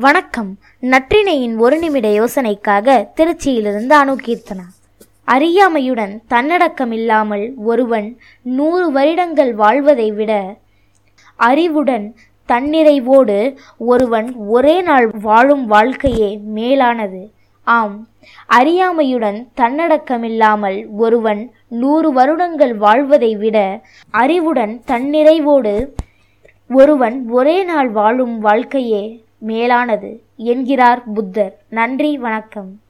வணக்கம். நற்றினையின் ஒரு நிமிட யோசனைக்காக திருச்சியிலிருந்து அணுகீர்த்தனா அறியாமையுடன் தன்னடக்கம் இல்லாமல் ஒருவன் நூறு வருடங்கள் வாழ்வதை விட அறிவுடன் தன்னிறைவோடு ஒருவன் ஒரே நாள் வாழும் வாழ்க்கையே மேலானது. ஆம். அறியாமையுடன் தன்னடக்கமில்லாமல் ஒருவன் நூறு வருடங்கள் வாழ்வதை விட அறிவுடன் தன்னிறைவோடு ஒருவன் ஒரே நாள் வாழும் வாழ்க்கையே மேலானது என்கிறார் புத்தர். நன்றி வணக்கம்.